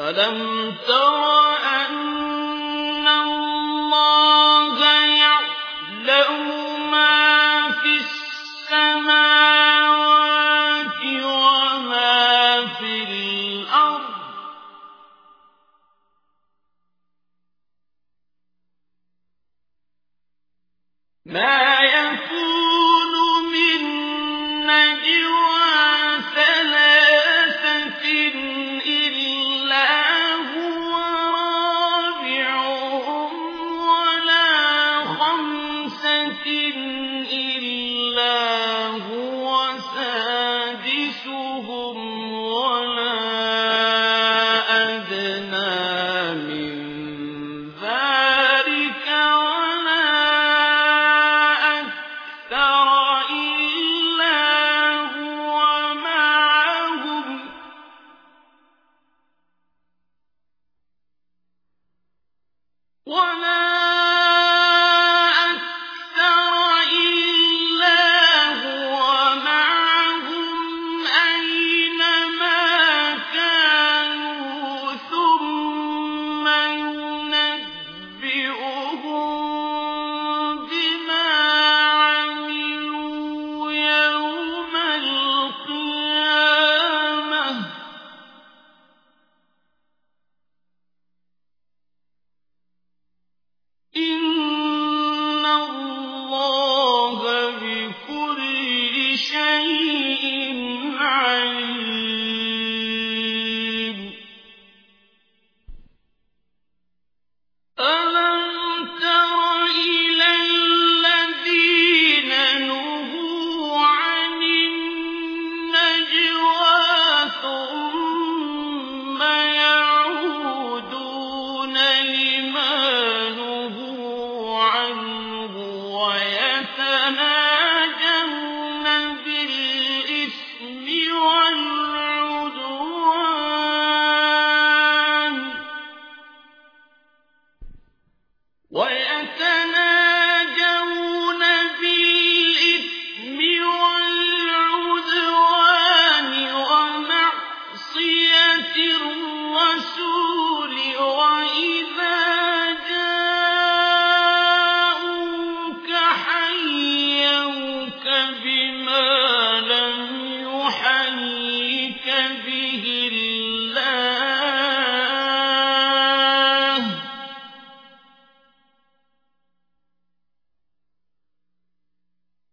ألم تر أن شيء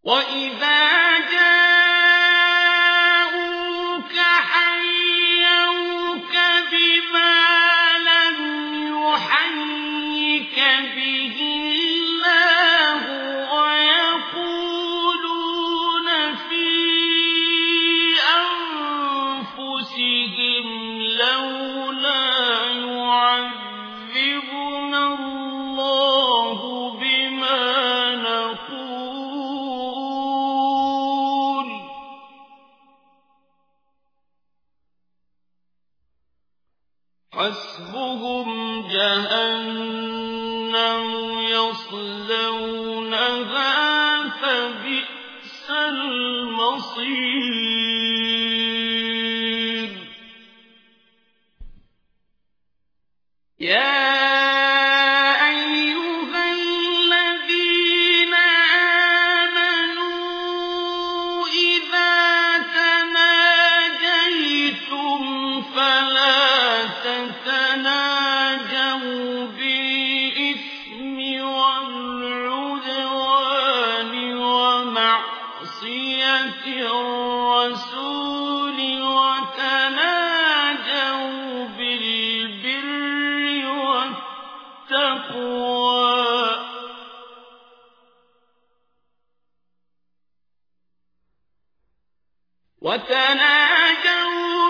وَإِذَا حسبهم جهنم يصلونها فبئس المصير يا وتناجوا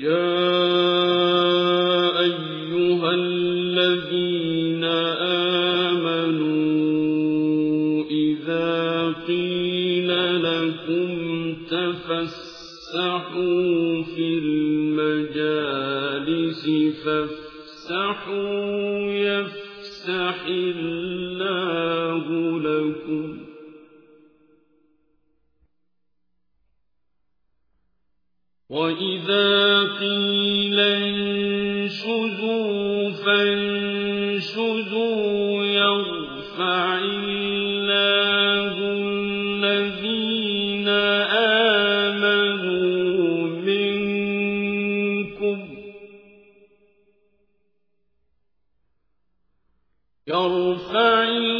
يا أيها الذين آمنوا إذا قيل لكم تفسحوا في المجالس فافسحوا يفسح الله لكم وإذا قيل انشزوا فانشزوا يرفع الله الذين آمنوا منكم يرفع الله